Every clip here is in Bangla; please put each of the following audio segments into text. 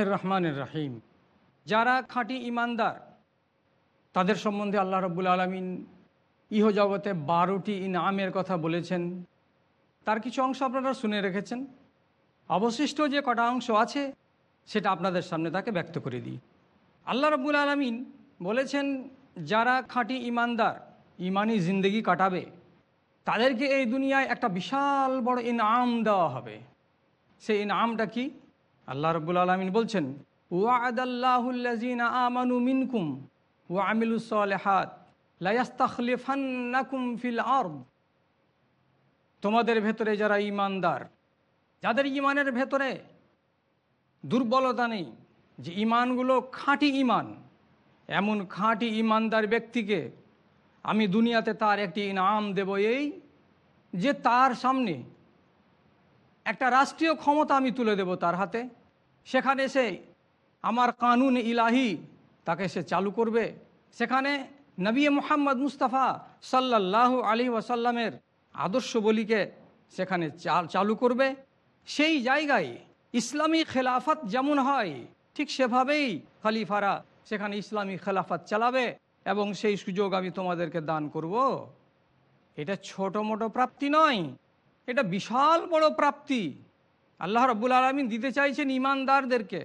বিসমিল্লাহ রহমানের রাহিম। যারা খাঁটি ইমানদার, তাদের সম্বন্ধে আল্লাহ রব্বুল আলমিন ইহজগতে বারোটি ইনামের কথা বলেছেন। তার কিছু অংশ আপনারা শুনে রেখেছেন। অবশিষ্ট যে কটা অংশ আছে, সেটা আপনাদের সামনে তাকে ব্যক্ত করে দিই। আল্লাহ রব্বুল আলমিন বলেছেন, যারা খাঁটি ইমানদার, ইমানি জিন্দগি কাটাবে, তাদেরকে এই দুনিয়ায় একটা বিশাল বড় ইনাম দেওয়া হবে। সেই ইনামটা কি? আল্লাহ রব্বুল আলমিন বলছেন আমানু মিনকুম ওয়া ফিল তোমাদের ভেতরে যারা ইমানদার যাদের ইমানের ভেতরে দুর্বলতা নেই, যে ইমানগুলো খাঁটি ইমান এমন খাঁটি ইমানদার ব্যক্তিকে আমি দুনিয়াতে তার একটি ইনাম দেব এই যে তার সামনে একটা রাষ্ট্রীয় ক্ষমতা আমি তুলে দেব তার হাতে। সেখানে সে আমার কানুন ইলাহি তাকে সে চালু করবে। সেখানে নবী মোহাম্মদ মুস্তাফা সাল্লাহ আলী ওয়াসাল্লামের আদর্শ বলিকে সেখানে চালু করবে। সেই জায়গায় ইসলামী খেলাফত যেমন হয়, ঠিক সেভাবেই খালিফারা সেখানে ইসলামী খেলাফত চালাবে এবং সেই সুযোগ আমি তোমাদেরকে দান করব। এটা ছোট মোটো প্রাপ্তি নয়, এটা বিশাল বড় প্রাপ্তি। আল্লাহ রব্বুল আলমিন দিতে চাইছেন ইমানদারদেরকে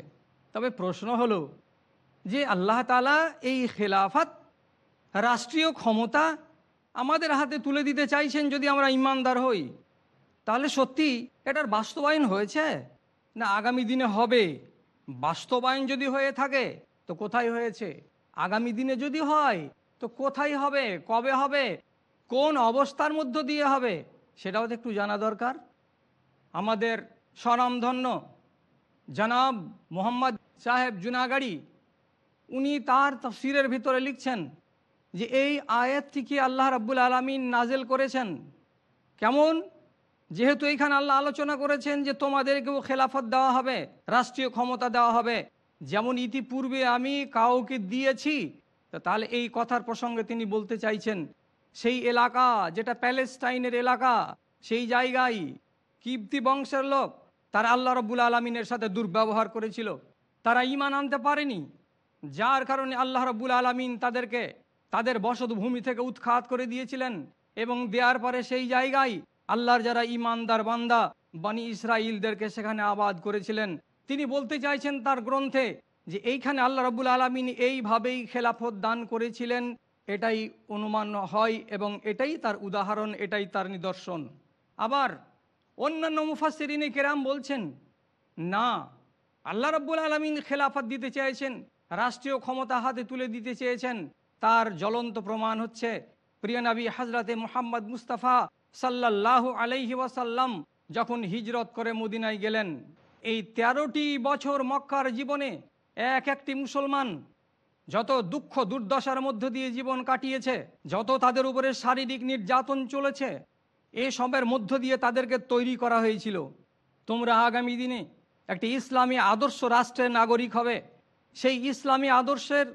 তবে প্রশ্ন হলো যে আল্লাহ তালা এই খেলাফাত, রাষ্ট্রীয় ক্ষমতা আমাদের হাতে তুলে দিতে চাইছেন যদি আমরা ইমানদার হই, তাহলে সত্যি এটার বাস্তবায়ন হয়েছে? না আগামী দিনে হবে? বাস্তবায়ন যদি হয়ে থাকে, তো কোথায় হয়েছে? আগামী দিনে যদি হয়, তো কোথায় হবে? কবে হবে? কোন অবস্থার মধ্য দিয়ে হবে? সেটাও তো একটু জানা দরকার। আমাদের স্বনামধন্য জনাব মোহাম্মদ সাহেব জুনাগাড়ি, উনি তার তফসিরের ভিতরে লিখছেন যে এই আয়াতটিকে আল্লাহ রাব্বুল আলমিন নাজেল করেছেন। কেমন? যেহেতু এইখানে আল্লাহ আলোচনা করেছেন যে তোমাদেরকেও খেলাফত দেওয়া হবে, রাষ্ট্রীয় ক্ষমতা দেওয়া হবে। যেমন ইতিপূর্বে আমি কাউকে দিয়েছি তাহলে এই কথার প্রসঙ্গে তিনি বলতে চাইছেন, সেই এলাকা যেটা প্যালেস্টাইনের এলাকা, সেই জায়গায় কিপ্তি বংশের লোক তারা আল্লাহ রব্বুল আলমিনের সাথে দুর্ব্যবহার করেছিল। তারা ইমান আনতে পারেনি। যার কারণে আল্লাহ রব্বুল আলমিন তাদেরকে, তাদের বসতভূমি থেকে উৎখাত করে দিয়েছিলেন এবং দেওয়ার পরে সেই জায়গায় আল্লাহর যারা ইমানদার বান্দা বানি ইসরাইলদেরকে সেখানে আবাদ করেছিলেন। তিনি বলতে চাইছেন তার গ্রন্থে যে এইখানে আল্লাহ রব্বুল আলমিন এইভাবেই খেলাফত দান করেছিলেন, এটাই অনুমান হয় এবং এটাই তার উদাহরণ, এটাই তার নিদর্শন। আবার অন্যান্য মুফাসিরিনে কেরাম বলছেন, না, আল্লাহ রব্বুল আলমিন খেলাফত দিতে চেয়েছেন, রাষ্ট্রীয় ক্ষমতা হাতে তুলে দিতে চেয়েছেন। তার জ্বলন্ত প্রমাণ হচ্ছে, প্রিয় নবী হাজরাতে মোহাম্মদ মুস্তাফা সাল্লাহ ওয়াসাল্লাম যখন হিজরত করে মদিনায় গেলেন, এই তেরোটি বছর মক্কার জীবনে এক একটি মুসলমান যত দুঃখ দুর্দশার মধ্য দিয়ে জীবন কাটিয়েছে, যত তাদের উপরে শারীরিক নির্যাতন চলেছে এসবের মধ্য দিয়ে তাদেরকে তৈরি করা হয়েছিল। তোমরা আগামী দিনে একটি ইসলামী আদর্শ রাষ্ট্রের নাগরিক হবে। সেই ইসলামী আদর্শের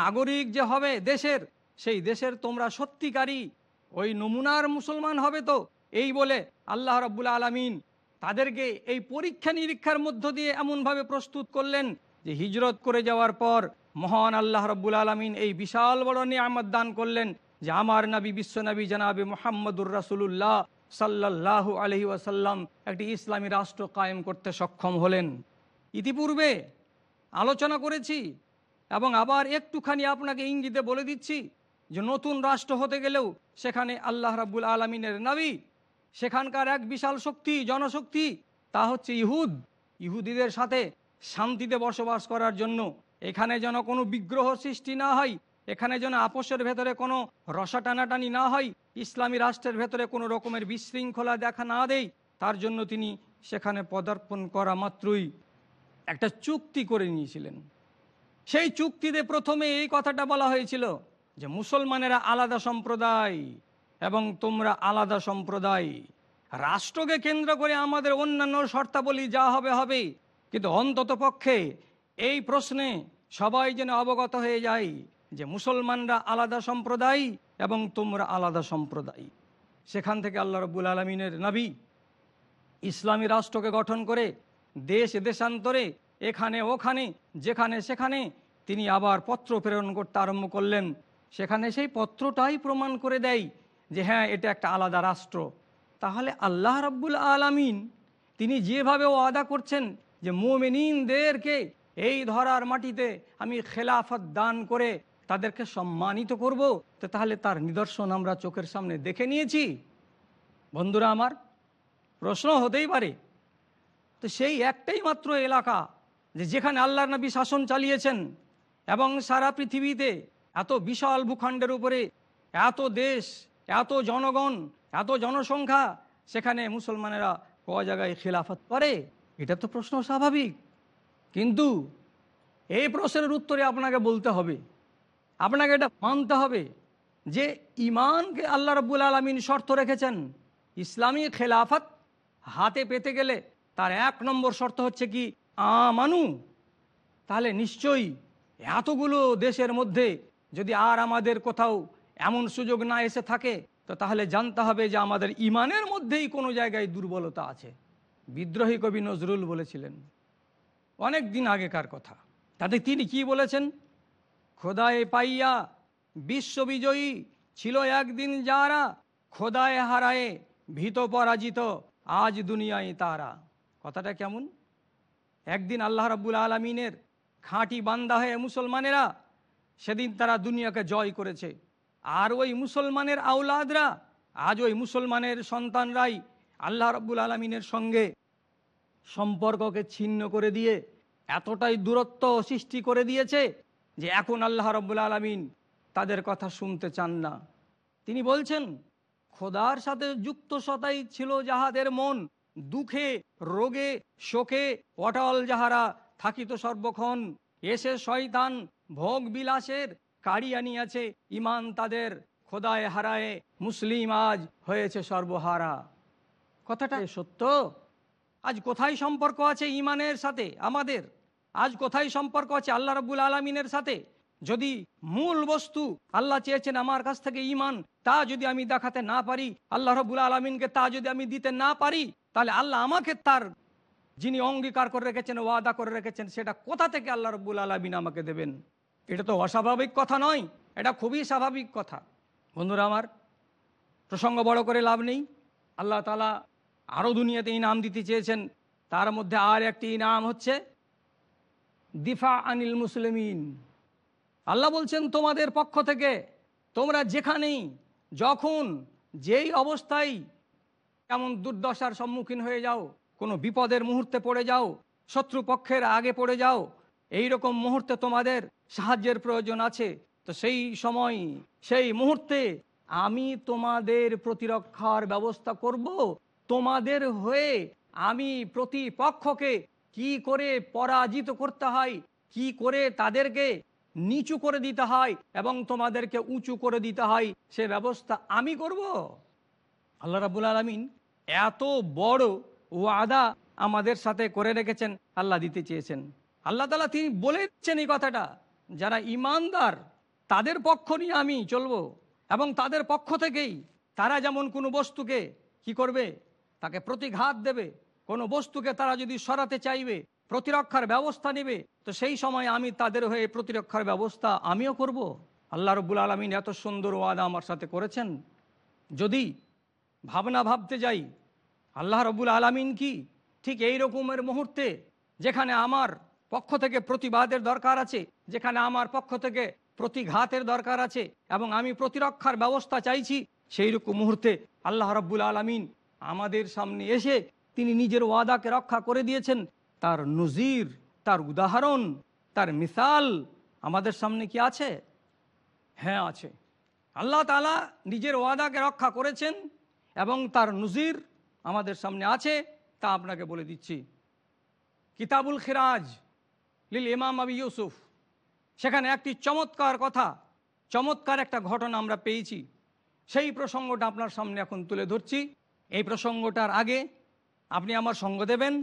নাগরিক যে হবে দেশের, সেই দেশের তোমরা সত্যিকারী ওই নমুনার মুসলমান হবে তো। এই বলে আল্লাহ রব্বুল আলমিন তাদেরকে এই পরীক্ষা নিরীক্ষার মধ্য দিয়ে এমনভাবে প্রস্তুত করলেন যে হিজরত করে যাওয়ার পর মহান আল্লাহ রব্বুল আলমিন এই বিশাল বড় নিয়ামত দান করলেন। যে আমার নবী বিশ্বনবী জানাবে মোহাম্মদুর রাসুল্লাহ সাল্লাহ আলহি ওয়াসাল্লাম একটি ইসলামী রাষ্ট্র কায়েম করতে সক্ষম হলেন। ইতিপূর্বে আলোচনা করেছি এবং আবার একটুখানি আপনাকে ইঙ্গিতে বলে দিচ্ছি যে নতুন রাষ্ট্র হতে গেলেও সেখানে আল্লাহ রাব্বুল আলমিনের নাবি, সেখানকার এক বিশাল শক্তি, জনশক্তি, তা হচ্ছে ইহুদ। ইহুদিদের সাথে শান্তিতে বসবাস করার জন্য এখানে যেন কোনো বিগ্রহ সৃষ্টি না হয় এখানে যেন আপোষের ভেতরে কোনো রসা টানাটানি না হয়, ইসলামী রাষ্ট্রের ভেতরে কোনো রকমের বিশৃঙ্খলা দেখা না দেয় তার জন্য তিনি সেখানে পদার্পণ করা মাত্রই একটা চুক্তি করে নিয়েছিলেন। সেই চুক্তিতে প্রথমে এই কথাটা বলা হয়েছিল যে মুসলমানেরা আলাদা সম্প্রদায় এবং তোমরা আলাদা সম্প্রদায়। রাষ্ট্রকে কেন্দ্র করে আমাদের অন্যান্য শর্তাবলী যা হবে হবে। কিন্তু অন্তত পক্ষে এই প্রশ্নে সবাই যেন অবগত হয়ে যায় যে মুসলমানরা আলাদা সম্প্রদায় এবং তোমরা আলাদা সম্প্রদায়। সেখান থেকে আল্লাহ রব্বুল আলমিনের নবী ইসলামী রাষ্ট্রকে গঠন করে দেশ দেশান্তরে এখানে ওখানে যেখানে সেখানে তিনি আবার পত্র প্রেরণ করতে আরম্ভ করলেন। সেখানে সেই পত্রটাই প্রমাণ করে দেয় যে হ্যাঁ এটা একটা আলাদা রাষ্ট্র। তাহলে আল্লাহ রাব্বুল আলামিন তিনি যেভাবে ওয়াদা করছেন যে মোমেনিনদেরকে এই ধরার মাটিতে আমি খেলাফত দান করে তাদেরকে সম্মানিত করব, তো তাহলে তার নিদর্শন আমরা চোখের সামনে দেখে নিয়েছি। বন্ধুরা আমার, প্রশ্ন হতেই পারে। তো সেই একটাই মাত্র এলাকা যে যেখানে আল্লাহ নবী শাসন চালিয়েছেন এবং সারা পৃথিবীতে এত বিশাল ভূখণ্ডের উপরে এত দেশ, এত জনগণ, এত জনসংখ্যা সেখানে মুসলমানেরা ক জায়গায় খেলাফত করে? এটা তো প্রশ্ন স্বাভাবিক। কিন্তু এই প্রশ্নের উত্তরে আপনাকে বলতে হবে আপনাকে এটা মানতে হবে যে ইমানকে আল্লাহ রব্বুল আলমিন শর্ত রেখেছেন। ইসলামী খেলাফত হাতে পেতে গেলে তার এক নম্বর শর্ত হচ্ছে কি? আমানু। তাহলে নিশ্চয়ই এতগুলো দেশের মধ্যে যদি আর আমাদের কোথাও এমন সুযোগ না এসে থাকে, তো তাহলে জানতে হবে যে আমাদের ইমানের মধ্যেই কোনো জায়গায় দুর্বলতা আছে। বিদ্রোহী কবি নজরুল বলেছিলেন, অনেক দিন আগেকার কথা। তাতে তিনি কি বলেছেন? খোদায় পাইয়া বিশ্ববিজয়ী ছিল একদিন যারা, খোদায় হারায়ে ভীত পরাজিত, আজ দুনিয়ায় তারা। কথাটা কেমন? একদিন আল্লাহ রাব্বুল আলমিনের খাঁটি বান্দা হয়ে মুসলমানেরা সেদিন তারা দুনিয়াকে জয় করেছে। আর ওই মুসলমানের আউলাদরা আজ ওই মুসলমানের সন্তানরাই আল্লাহ রাব্বুল আলমিনের সঙ্গে সম্পর্ককে ছিন্ন করে দিয়ে, এতটাই দূরত্ব সৃষ্টি করে দিয়েছে যে এখন আল্লাহ রব্বুল আলমিন তাদের কথা শুনতে চান না। তিনি বলছেন, খোদার সাথে যুক্ত সতাই ছিল যাহাদের মন দুঃখে, রোগে, শোকে অটল যাহারা থাকিত সর্বক্ষণ। এসে শয়তান ভোগ বিলাসের কাড়ি আনিয়াছে ইমান তাদের খোদায় হারায় মুসলিম আজ হয়েছে সর্বহারা। কথাটা সত্য? আজ কোথায় সম্পর্ক আছে ইমানের সাথে আমাদের? আজ কোথায় সম্পর্ক আছে আল্লাহ রব্বুল আলমিনের সাথে? যদি মূল বস্তু আল্লাহ চেয়েছেন আমার কাছ থেকে ইমান তা যদি আমি দেখাতে না পারি, আল্লাহ রব্বুল আলমিনকে তা যদি আমি দিতে না পারি, তাহলে আল্লাহ আমাকে তার যিনি অঙ্গীকার করে রেখেছেন, ওয়াদা করে রেখেছেন, সেটা কোথা থেকে আল্লাহ রব্বুল আলমিন আমাকে দেবেন? এটা তো অস্বাভাবিক কথা নয়, এটা খুবই স্বাভাবিক কথা। বন্ধুরা আমার, প্রসঙ্গ বড় করে লাভ নেই। আল্লাহ তালা আরও দুনিয়াতে ইনাম দিতে চেয়েছেন, তার মধ্যে আর একটি ইনাম হচ্ছে দিফা আনিল মুসলিমিন। আল্লাহ বলছেন, তোমাদের পক্ষ থেকে তোমরা যেখানেই, যখন যেই অবস্থায় এমন দুর্দশার সম্মুখীন হয়ে যাও, কোনো বিপদের মুহূর্তে পড়ে যাও শত্রুপক্ষের আগে পড়ে যাও, এই রকম মুহূর্তে তোমাদের সাহায্যের প্রয়োজন আছে। তো সেই সময়, সেই মুহূর্তে আমি তোমাদের প্রতিরক্ষার ব্যবস্থা করব। তোমাদের হয়ে আমি প্রতিপক্ষকে কি করে পরাজিত করতে হয়? কি করে তাদেরকে নিচু করে দিতে হয় এবং তোমাদেরকে উঁচু করে দিতে হয়? সে ব্যবস্থা আমি করব? আল্লাহ রাবুল আলমিন এত বড় ওয়াদা আমাদের সাথে করে রেখেছেন, আল্লাহ দিতে চেয়েছেন। আল্লাহ তালা তিনি বলেছেন এই কথাটা। যারা ইমানদার তাদের পক্ষ নিয়ে আমি চলবো এবং তাদের পক্ষ থেকেই তারা যেমন কোনো বস্তুকে কি করবে? তাকে প্রতিঘাত দেবে কোনো বস্তুকে তারা যদি সরাতে চাইবে, প্রতিরক্ষার ব্যবস্থা নেবে, তো সেই সময় আমি তাদের হয়ে প্রতিরক্ষার ব্যবস্থা আমিও করব। আল্লাহ রব্বুল আলমিন এত সুন্দর ওয়াদা আমার সাথে করেছেন যদি ভাবনা ভাবতে যাই, আল্লাহ রব্বুল আলমিন কি ঠিক এই রকমের মুহূর্তে যেখানে আমার পক্ষ থেকে প্রতিবাদের দরকার আছে, যেখানে আমার পক্ষ থেকে প্রতিঘাতের দরকার আছে, এবং আমি প্রতিরক্ষার ব্যবস্থা চাইছি, সেই রকম মুহূর্তে আল্লাহ রব্বুল আলমিন আমাদের সামনে এসে তিনি নিজের ওয়াদাকে রক্ষা করে দিয়েছেন। তার নজির, তার উদাহরণ, তার মিসাল আমাদের সামনে কি আছে? হ্যাঁ আছে। আল্লাহ তালা নিজের ওয়াদাকে রক্ষা করেছেন এবং তার নজির আমাদের সামনে আছে তা আপনাকে বলে দিচ্ছি। কিতাবুল খিরাজ লিল ইমাম আবি ইউসুফ, সেখানে একটি চমৎকার কথা, চমৎকার একটা ঘটনা আমরা পেয়েছি। সেই প্রসঙ্গটা আপনার সামনে এখন তুলে ধরছি। এই প্রসঙ্গটার আগে আপনি আমার সঙ্গ দেবেন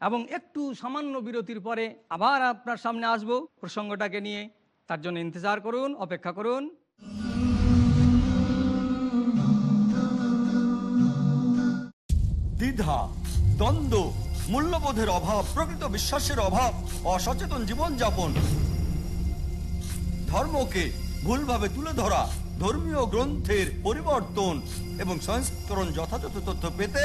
এবং একটু সামান্য বিরতির পরে আবার আপনার সামনে আসব প্রসঙ্গটাকে নিয়ে। তার জন্য ইন্তজার করুন, অপেক্ষা করুন। দ্বিধা, দ্বন্দ্ব, মূল্যবোধের অভাব, প্রকৃত বিশ্বাসের অভাব, অসচেতন জীবনযাপন। ধর্মকে ভুলভাবে তুলে ধরা, ধর্মীয় গ্রন্থের পরিবর্তন এবং সংস্করণ যথাযথ তথ্য পেতে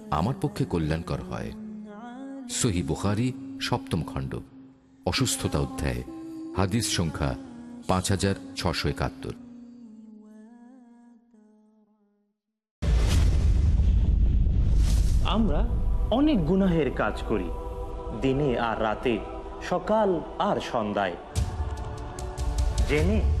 আমার পক্ষে কল্যাণকর হয়। সহি বুখারি, সপ্তম খণ্ড, অসুস্থতা অধ্যায়, হাদিস সংখ্যা পাঁচ হাজার ছশো একাত্তর। আমরা অনেক গুনাহের কাজ করি, দিনে আর রাতে, সকাল আর সন্ধ্যায়। জেনে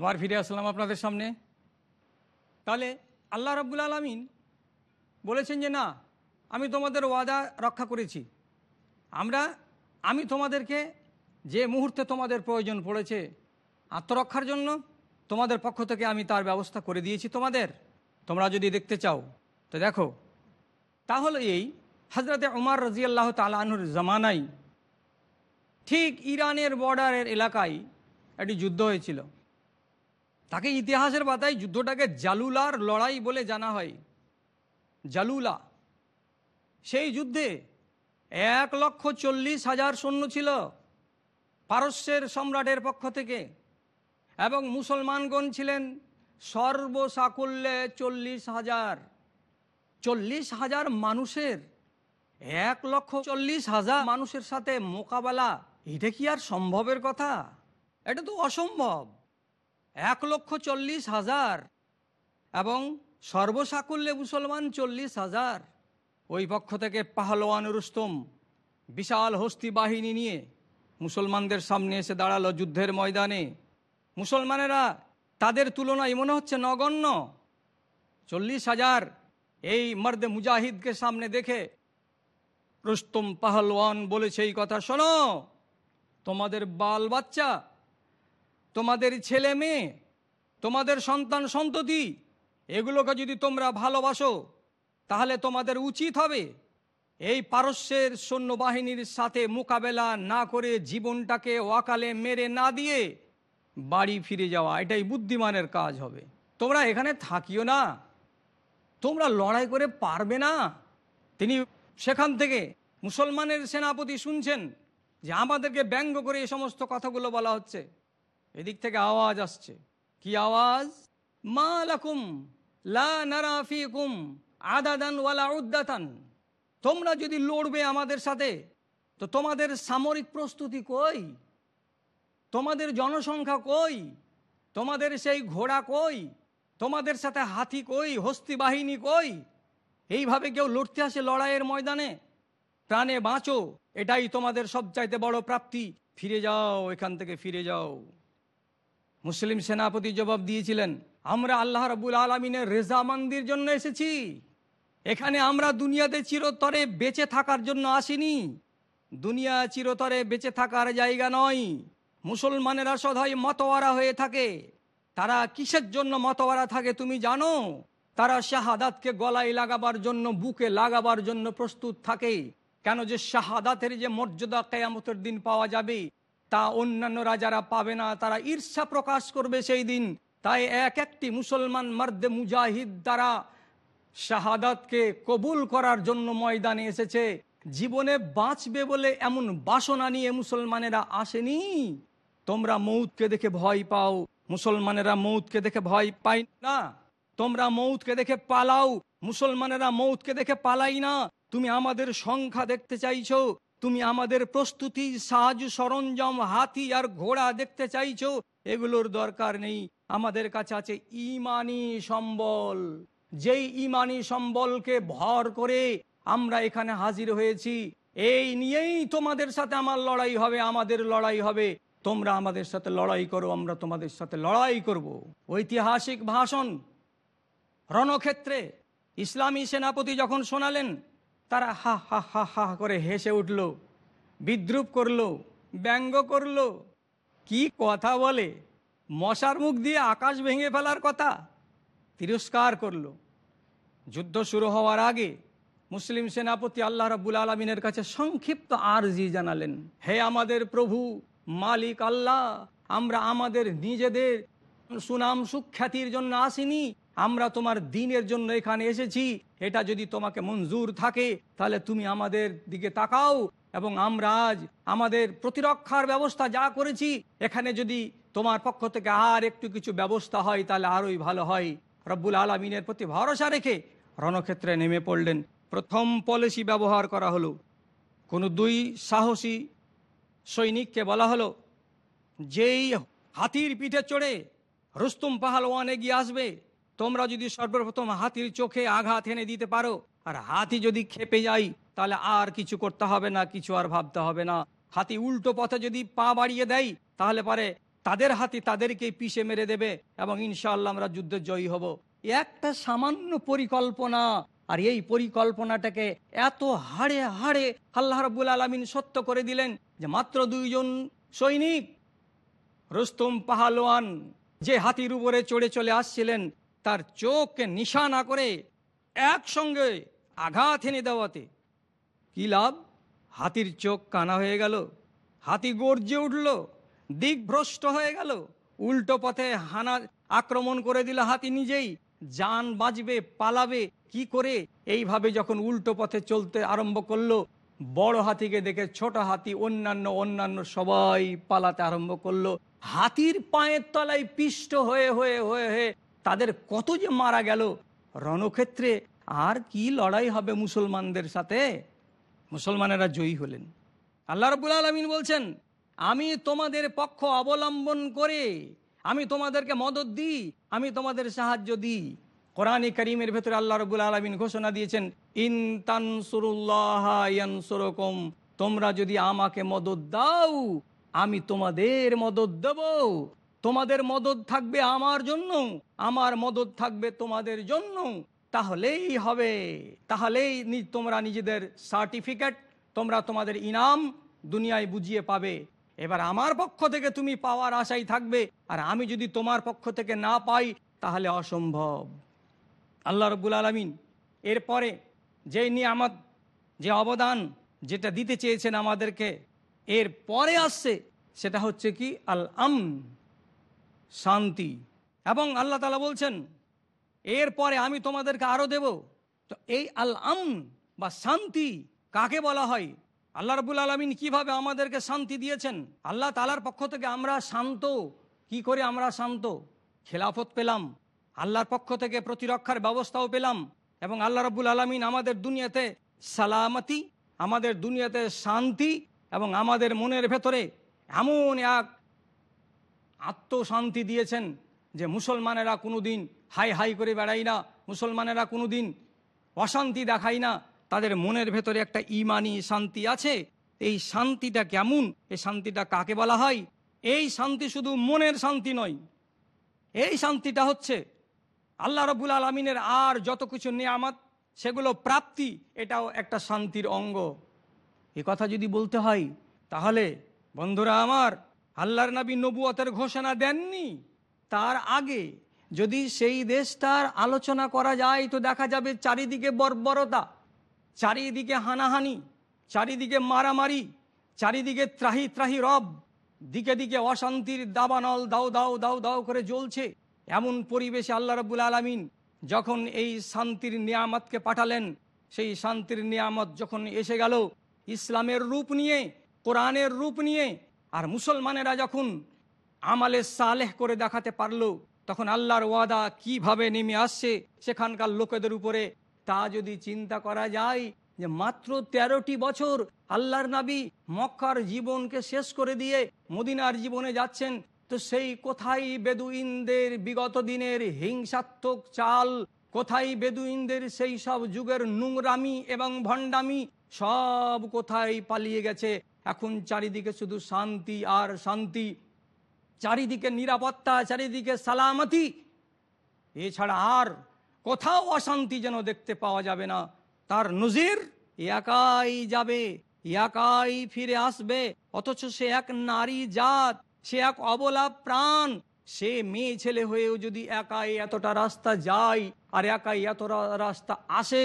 আবার ফিরে আসলাম আপনাদের সামনে। তাহলে আল্লাহ রাব্বুল আলমিন বলেছেন যে, না, আমি তোমাদের ওয়াদা রক্ষা করেছি। আমরা, আমি তোমাদেরকে যে মুহূর্তে তোমাদের প্রয়োজন পড়েছে আত্মরক্ষার জন্য, তোমাদের পক্ষ থেকে আমি তার ব্যবস্থা করে দিয়েছি তোমাদের। তোমরা যদি দেখতে চাও, তো দেখো, তাহলে এই হজরতে উমার রাজিয়াল্লাহ তালাহুর জামানাই ঠিক ইরানের বর্ডারের এলাকায় একটি যুদ্ধ হয়েছিল। তাকে ইতিহাসের পাতায় যুদ্ধটাকে জালুলার লড়াই বলে জানা হয়। জালুলা। সেই যুদ্ধে এক লক্ষ চল্লিশ হাজার সৈন্য ছিল পারস্যের সম্রাটের পক্ষ থেকে এবং মুসলমানগণ ছিলেন সর্বসাকুল্যে চল্লিশ হাজার। চল্লিশ হাজার মানুষের, এক লক্ষ চল্লিশ হাজার মানুষের সাথে মোকাবেলা, এটা কি আর সম্ভবের কথা? এটা তো অসম্ভব। এক লক্ষ চল্লিশ হাজার এবং সর্বসাকুল্যে মুসলমান চল্লিশ হাজার। ওই পক্ষ থেকে পাহলোয়ান রুস্তম বিশাল হস্তি বাহিনী নিয়ে মুসলমানদের সামনে এসে দাঁড়াল যুদ্ধের ময়দানে। মুসলমানেরা তাদের তুলনায় মনে হচ্ছে নগণ্য। চল্লিশ হাজার এই মর্দে মুজাহিদকে সামনে দেখে রুস্তম পাহলওয়ান বলেছে এই কথা, শোনো, তোমাদের বাল বাচ্চা তোমাদের ছেলে মেয়ে, তোমাদের সন্তান সন্ততি, এগুলোকে যদি তোমরা ভালোবাসো, তাহলে তোমাদের উচিত হবে এই পারস্যের সৈন্যবাহিনীর সাথে মোকাবেলা না করে জীবনটাকে ওয়াকালে মেরে না দিয়ে বাড়ি ফিরে যাওয়া। এটাই বুদ্ধিমানের কাজ হবে। তোমরা এখানে থাকিও না। তোমরা লড়াই করে পারবে না। তিনি সেখান থেকে মুসলমানের সেনাপতি শুনছেন যে আমাদেরকে ব্যঙ্গ করে এই সমস্ত কথাগুলো বলা হচ্ছে। এদিক থেকে আওয়াজ আসছে। কি আওয়াজ? মা লাকুম, লা নারা ফিকুম আদাদান ওয়ালা উদ্দাতান। তোমরা যদি লড়বে আমাদের সাথে, তো তোমাদের সামরিক প্রস্তুতি কই? তোমাদের জনসংখ্যা কই? তোমাদের সেই ঘোড়া কই? তোমাদের সাথে হাতি কই? হস্তি বাহিনী কই? এইভাবে কেউ লড়তে আসে লড়াইয়ের ময়দানে? প্রাণে বাঁচো, এটাই তোমাদের সবচাইতে বড় প্রাপ্তি। ফিরে যাও, এখান থেকে ফিরে যাও। মুসলিম সেনাপতি জবাব দিয়েছিলেন, আমরা আল্লাহ রাবুল আলমিনের রেজামান্দির জন্য এসেছি। এখানে আমরা দুনিয়াতে চিরতরে বেঁচে থাকার জন্য আসিনি। দুনিয়া চিরতরে বেঁচে থাকার জায়গা নয়। মুসলমানেরা সদাই মতওয়ারা হয়ে থাকে। তারা কিসের জন্য মতওয়ারা থাকে তুমি জানো? তারা শাহাদাতকে গলায় লাগাবার জন্য, বুকে লাগাবার জন্য প্রস্তুত থাকে। কেন যে শাহাদাতের যে মর্যাদা কেয়ামতের দিন পাওয়া যাবে তা অন্যান্য রাজারা পাবে না, তারা ঈর্ষা প্রকাশ করবে সেই দিন। তাই এক একটি মুসলমান মার্দে মুজাহিদ দ্বারা শাহাদাতকে কবুল করার জন্য ময়দানে এসেছে। জীবনে বাঁচবে বলে এমন বাসনা নিয়ে মুসলমানেরা আসেনি। তোমরা মৌতকে দেখে ভয় পাও, মুসলমানেরা মৌতকে দেখে ভয় পাই না। তোমরা মৌতকে দেখে পালাও, মুসলমানেরা মৌতকে দেখে পালাই না। তুমি আমাদের সংখ্যা দেখতে চাইছো তুমি আমাদের প্রস্তুতি সাজ সরঞ্জাম, হাতি আর ঘোড়া দেখতে চাইছো, এগুলোর দরকার নেই। আমাদের কাছে আছে ইমানি সম্বল। যেই ইমানি সম্বলকে ভর করে আমরা এখানে হাজির হয়েছি, এই নিয়েই তোমাদের সাথে আমার লড়াই হবে, আমাদের লড়াই হবে। তোমরা আমাদের সাথে লড়াই করো, আমরা তোমাদের সাথে লড়াই করব। ঐতিহাসিক ভাষণ, রণক্ষেত্রে ইসলামী সেনাপতি যখন শোনালেন তারা হা হা হা হা করে হেসে উঠল, বিদ্রুপ করল, ব্যঙ্গ করল। কি কথা বলে? মশার মুখ দিয়ে আকাশ ভেঙে ফেলার কথা? তিরস্কার করল। যুদ্ধ শুরু হওয়ার আগে মুসলিম সেনাপতি আল্লাহ রাবুল আলমিনের কাছে সংক্ষিপ্ত আরজি জানালেন, হে আমাদের প্রভু, মালিক আল্লাহ, আমরা আমাদের নিজেদের সুনাম সুখ্যাতির জন্য আসিনি আমরা তোমার দিনের জন্য এখানে এসেছি। এটা যদি তোমাকে মঞ্জুর থাকে, তাহলে তুমি আমাদের দিকে তাকাও এবং আমরা আজ আমাদের প্রতিরক্ষার ব্যবস্থা যা করেছি, এখানে যদি তোমার পক্ষ থেকে আর একটু কিছু ব্যবস্থা হয়, তাহলে আরোই ভালো হয়। রব্বুল আলমিনের প্রতি ভরসা রেখে রণক্ষেত্রে নেমে পড়লেন। প্রথম পলিসি ব্যবহার করা হলো। কোনো দুই সাহসী সৈনিককে বলা হলো, যেই হাতির পিঠে চড়ে রুস্তুম পাহালওয়ান এগিয়ে আসবে তোমরা যদি সর্বপ্রথম হাতির চোখে আঘাত এনে দিতে পারো, আর হাতি যদি খেপে যায়, তাহলে আর কিছু করতে হবে না, কিছু আর ভাবতে হবে না। হাতি উল্টো পথে যদি পা বাড়িয়ে দেয়, তাহলে পারে তাদের হাতি তাদেরকে পিষে মেরে দেবে এবং ইনশাআল্লাহ আমরা যুদ্ধে জয়ী হব। একটা সামান্য পরিকল্পনা, আর এই পরিকল্পনাটাকে এত হাড়ে হাড়ে আল্লাহ রব্বুল আলমিন সত্য করে দিলেন যে মাত্র দুইজন সৈনিক, রুস্তম পাহালোয়ান যে হাতির উপরে চড়ে চলে আসছিলেন তার চোখকে নিশা না করে একসঙ্গে আঘাত এনে দেওয়াতে। কি লাভ? হাতির চোখ কানা হয়ে গেল। হাতি গর্জে উঠল। দিকভ্রষ্ট হয়ে গেল। উল্টো পথে হানা আক্রমণ করে দিল হাতি নিজেই। যান বাজবে, পালাবে, কি করে? এইভাবে যখন উল্টো পথে চলতে আরম্ভ করল, বড় হাতিকে দেখে ছোট হাতি, অন্যান্য অন্যান্য সবাই পালাতে আরম্ভ করল। হাতির পায়ের তলায় পিষ্ট হয়ে হয়ে হয়ে হয়ে তাদের কত যে মারা গেল। রণক্ষেত্রে আর কি লড়াই হবে মুসলমানদের সাথে? মুসলমানেরা জয়ী হলেন। আল্লাহ রবুল আলমিন বলছেন, আমি তোমাদের পক্ষ অবলম্বন করে আমি তোমাদেরকে মদত দিই, আমি তোমাদের সাহায্য দিই। কোরআন করিমের ভেতরে আল্লাহ রবুল আলমিন ঘোষণা দিয়েছেন, ইন তোমরা যদি আমাকে মদত দাও, আমি তোমাদের মদত দেব। তোমাদের মদত থাকবে আমার জন্য, আমার মদত থাকবে তোমাদের জন্য। তাহলেই হবে, তাহলেই তোমরা নিজেদের সার্টিফিকেট, তোমরা তোমাদের ইনাম দুনিয়ায় বুঝিয়ে পাবে। এবার আমার পক্ষ থেকে তুমি পাওয়ার আশাই থাকবে, আর আমি যদি তোমার পক্ষ থেকে না পাই, তাহলে অসম্ভব। আল্লাহ রব্বুল আলমিন এরপরে যে নিয়ামত, যে অবদান যেটা দিতে চেয়েছেন আমাদেরকে এর পরে আসছে, সেটা হচ্ছে কি? আল আম শান্তি। এবং আল্লাহ তালা বলছেন, এরপরে আমি তোমাদেরকে আরও দেব। তো এই আল আম বা শান্তি কাকে বলা হয়? আল্লাহ রবুল আলমিন কীভাবে আমাদেরকে শান্তি দিয়েছেন? আল্লাহ তালার পক্ষ থেকে আমরা শান্ত। কি করে আমরা শান্ত? খেলাফত পেলাম। আল্লাহর পক্ষ থেকে প্রতিরক্ষার ব্যবস্থাও পেলাম। এবং আল্লাহ রবুল আলমিন আমাদের দুনিয়াতে সালামতি, আমাদের দুনিয়াতে শান্তি এবং আমাদের মনের ভেতরে এমন এক আত্মশান্তি দিয়েছেন যে মুসলমানেরা কোনো দিন হাই হাই করে বেড়াই না, মুসলমানেরা কোনো দিন অশান্তি দেখাই না, তাদের মনের ভেতরে একটা ইমানি শান্তি আছে। এই শান্তিটা কেমন? এই শান্তিটা কাকে বলা হয়? এই শান্তি শুধু মনের শান্তি নয়। এই শান্তিটা হচ্ছে আল্লাহ রবুল আলমিনের আর যত কিছু নিয়ামত, সেগুলো প্রাপ্তি, এটাও একটা শান্তির অঙ্গ। এ কথা যদি বলতে হয়, তাহলে বন্ধুরা আমার আল্লাহর নবী নবুয়তের ঘোষণা দেননি। তার আগে যদি সেই দেশটার আলোচনা করা যায়, তো দেখা যাবে চারিদিকে বর্বরতা, চারিদিকে হানাহানি, চারিদিকে মারামারি, চারিদিকে ত্রাহি ত্রাহি রব, দিকে দিকে অশান্তির দাবানল দাও দাও দাও দাও করে জ্বলছে। এমন পরিবেশে আল্লাহ রবুল আলমিন যখন এই শান্তির নিয়ামতকে পাঠালেন, সেই শান্তির নিয়ামত যখন এসে গেল, ইসলামের রূপ নিয়ে, কোরআনের রূপ নিয়ে আর মুসলমানেরা যখন আমালে সালেহ করে দেখাতে পারল, তখন আল্লাহর ওয়াদা কীভাবে নেমে আসছে সেখানকার লোকেদের উপরে, তা যদি চিন্তা করা যায় যে মাত্র তেরোটি বছর আল্লাহর নাবি মক্কার জীবনকে শেষ করে দিয়ে মদিনার জীবনে যাচ্ছেন, তো সেই কোথায় বেদুইনদের বিগত দিনের হিংসাত্মক চাল, কোথায় বেদুইনদের সেই সব যুগের নোংরামি এবং ভণ্ডামি, সব কোথায় পালিয়ে গেছে? এখন চারিদিকে শুধু শান্তি আর শান্তি, চারিদিকে নিরাপত্তা, চারিদিকে সালামতি। এছাড়া আর কোথাও অশান্তি যেন দেখতে পাওয়া যাবে না। তার নজির একাই যাবে, একাই ফিরে আসবে। অথচ সে এক নারী জাত, সে এক অবলা প্রাণ। সে মেয়ে ছেলে হয়েও যদি একাই এতটা রাস্তা যায় আর একাই এত রাস্তা আসে,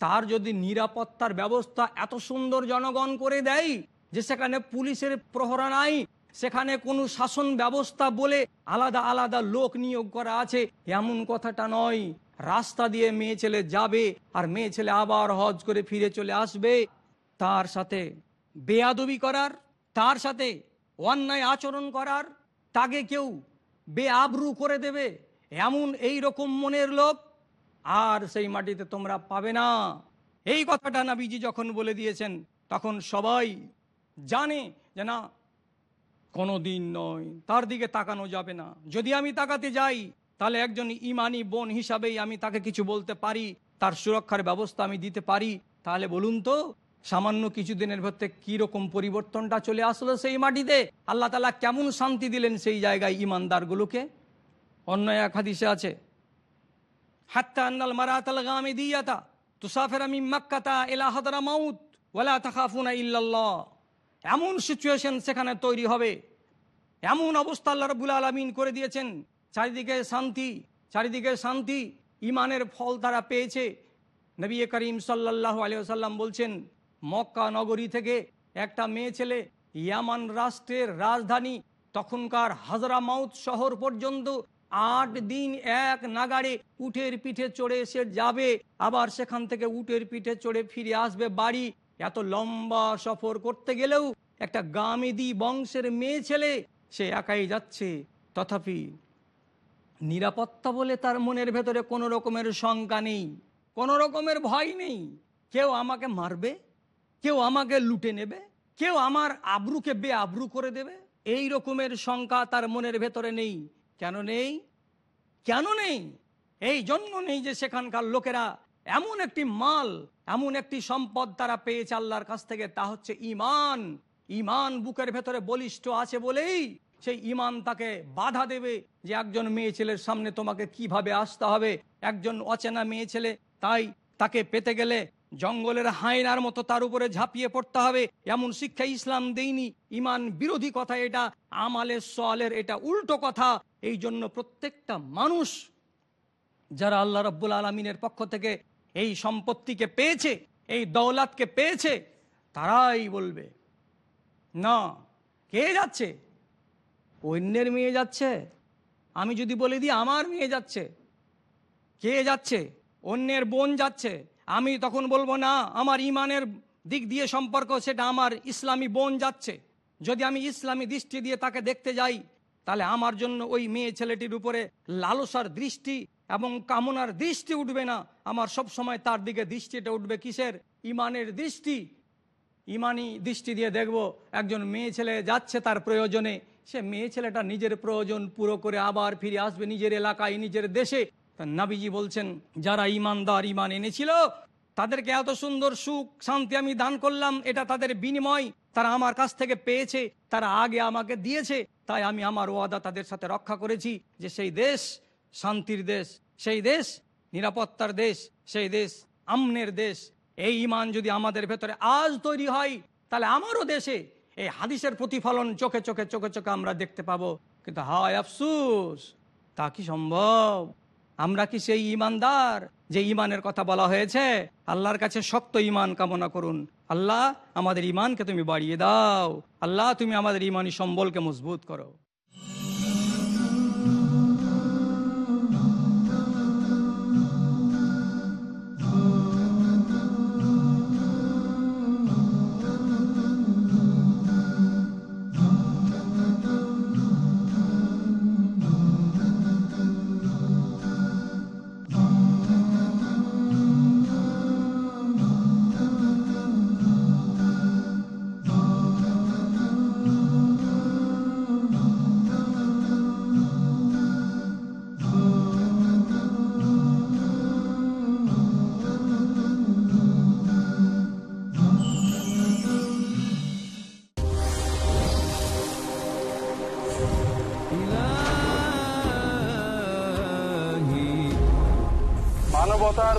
তার যদি নিরাপত্তার ব্যবস্থা এত সুন্দর জনগণ করে দেয় যে সেখানে পুলিশের প্রহরা নাই, সেখানে কোনো শাসন ব্যবস্থা বলে আলাদা আলাদা লোক নিয়োগ করা আছে, এমন কথাটা নয়। রাস্তা দিয়ে মেয়ে ছেলে যাবে, আর মেয়ে ছেলে আবার হজ করে ফিরে চলে আসবে। তার সাথে বেয়াদবি করার, তার সাথে অন্যায় আচরণ করার, তাকে কেউ বেআবরু করে দেবে, এমন এই রকম মনের লোক আর সেই মাটিতে তোমরা পাবে না। এই কথাটা নাবিজি যখন বলে দিয়েছেন, তখন সবাই জানে যে না কোনো দিন নয়। তার দিকে তাকানো যাবে না। যদি আমি তাকাতে যাই, তাহলে একজন ইমানি বোন হিসাবেই আমি তাকে কিছু বলতে পারি, তার সুরক্ষার ব্যবস্থা আমি দিতে পারি। তাহলে বলুন তো, সামান্য কিছুদিনের ভেতরে কীরকম পরিবর্তনটা চলে আসলো সেই মাটিতে? আল্লাহ তালা কেমন শান্তি দিলেন সেই জায়গায় ইমানদারগুলোকে অন্য এক হাদিসে আছে, হাত্তা আন্নাল মারাতাল গামিদিয়াতা তুসাফের আমি মাক্কাতা এলা হাদরা মাউত ওয়ালা তাখাফুনা ইল্লাল্লাহ। এমন সিচুয়েশন সেখানে তৈরি হবে। এমন অবস্থা আল্লাহ রবুল আলমিন করে দিয়েছেন। চারিদিকে শান্তি চারিদিকে শান্তি ইমানের ফল তারা পেয়েছে। নবী করিম সাল্লাহ আলিয়াল্লাম বলছেন, মক্কা নগরী থেকে একটা মেয়ে ছেলে ইয়ামান রাষ্ট্রের রাজধানী, তখনকার হাজরা মাউত শহর পর্যন্ত আট দিন এক নাগাড়ে উঠের পিঠে চড়ে এসে যাবে, আবার সেখান থেকে উটের পিঠে চড়ে ফিরে আসবে বাড়ি। এত লম্বা সফর করতে গেলেও একটা গামেদি বংশের মেয়ে ছেলে সে একাই যাচ্ছে। তথাপি নিরাপত্তা বলে তার মনের ভেতরে কোনো রকমের শঙ্কা নেই, কোনো রকমের ভয় নেই। কেউ আমাকে মারবে, কেউ আমাকে লুটে নেবে, কেউ আমার আব্রুকে বে আব্রু করে দেবে। এই রকমের শঙ্কা তার মনের ভেতরে নেই। কেন নেই? কেন নেই? এই জন্য নেই যে সেখানকার লোকেরা এমন একটি মাল, এমন একটি সম্পদ তারা পেয়েছে আল্লাহর কাছ থেকে, তা হচ্ছে ইমান ইমান বুকের ভেতরে বলিষ্ঠ আছে বলেই সেই ইমান তাকে বাধা দেবে যে একজন মেয়ে ছেলের সামনে তোমাকে কীভাবে আসতে হবে? একজন অচেনা মেয়ে ছেলে, তাই তাকে পেতে গেলে জঙ্গলের হায়নার মতো তার উপরে ঝাঁপিয়ে পড়তে হবে। এমন শিক্ষা ইসলাম দেইনি ইমান বিরোধী কথা এটা, আমালের সোয়ালের এটা উল্টো কথা। এই জন্য প্রত্যেকটা মানুষ যারা আল্লাহ রব্বুল আলমিনের পক্ষ থেকে এই সম্পত্তিকে পেয়েছে, এই দৌলাতকে পেয়েছে, তারাই বলবে, না, কে যাচ্ছে? অন্যের মেয়ে যাচ্ছে? আমি যদি বলে দিই আমার মেয়ে যাচ্ছে, কে যাচ্ছে? অন্যের বোন যাচ্ছে, আমি তখন বলব, না, আমার ইমানের দিক দিয়ে সম্পর্ক, সেটা আমার ইসলামী বোন যাচ্ছে। যদি আমি ইসলামী দৃষ্টি দিয়ে তাকে দেখতে যাই, তাহলে আমার জন্য ওই মেয়ে ছেলেটির উপরে লালসার দৃষ্টি এবং কামনার দৃষ্টি উঠবে না। আমার সব সময় তার দিকে দৃষ্টিটা উঠবে কিসের? ইমানের দৃষ্টি। ইমানি দৃষ্টি দিয়ে দেখব, একজন মেয়ে ছেলে যাচ্ছে তার প্রয়োজনে। সে মেয়ে ছেলেটা নিজের প্রয়োজন পুরো করে আবার ফিরে আসবে নিজের এলাকায়, নিজের দেশে। তা নাবিজি বলছেন, যারা ইমানদার ইমান এনেছিল, তাদেরকে এত সুন্দর সুখ শান্তি আমি দান করলাম, এটা তাদের বিনিময়। তারা আমার কাছ থেকে পেয়েছে, তারা আগে আমাকে দিয়েছে, তাই আমি আমার ওয়াদা তাদের সাথে রক্ষা করেছি যে সেই দেশ শান্তির দেশ, সেই দেশ নিরাপত্তার দেশ, সেই দেশ আমনের দেশ। এই ইমান যদি আমাদের ভেতরে আজ তৈরি হয়, তাহলে আমারও দেশে এই হাদিসের প্রতিফলন চোখে চোখে চোখে চোখে আমরা দেখতে পাবো। কিন্তু হায় আফসুস, তা কি সম্ভব? আমরা কি সেই ইমানদার যে ইমানের কথা বলা হয়েছে? আল্লাহর কাছে শক্ত ইমান কামনা করুন। আল্লাহ, আমাদের ইমানকে তুমি বাড়িয়ে দাও। আল্লাহ, তুমি আমাদের ইমানি সম্বলকে মজবুত করো।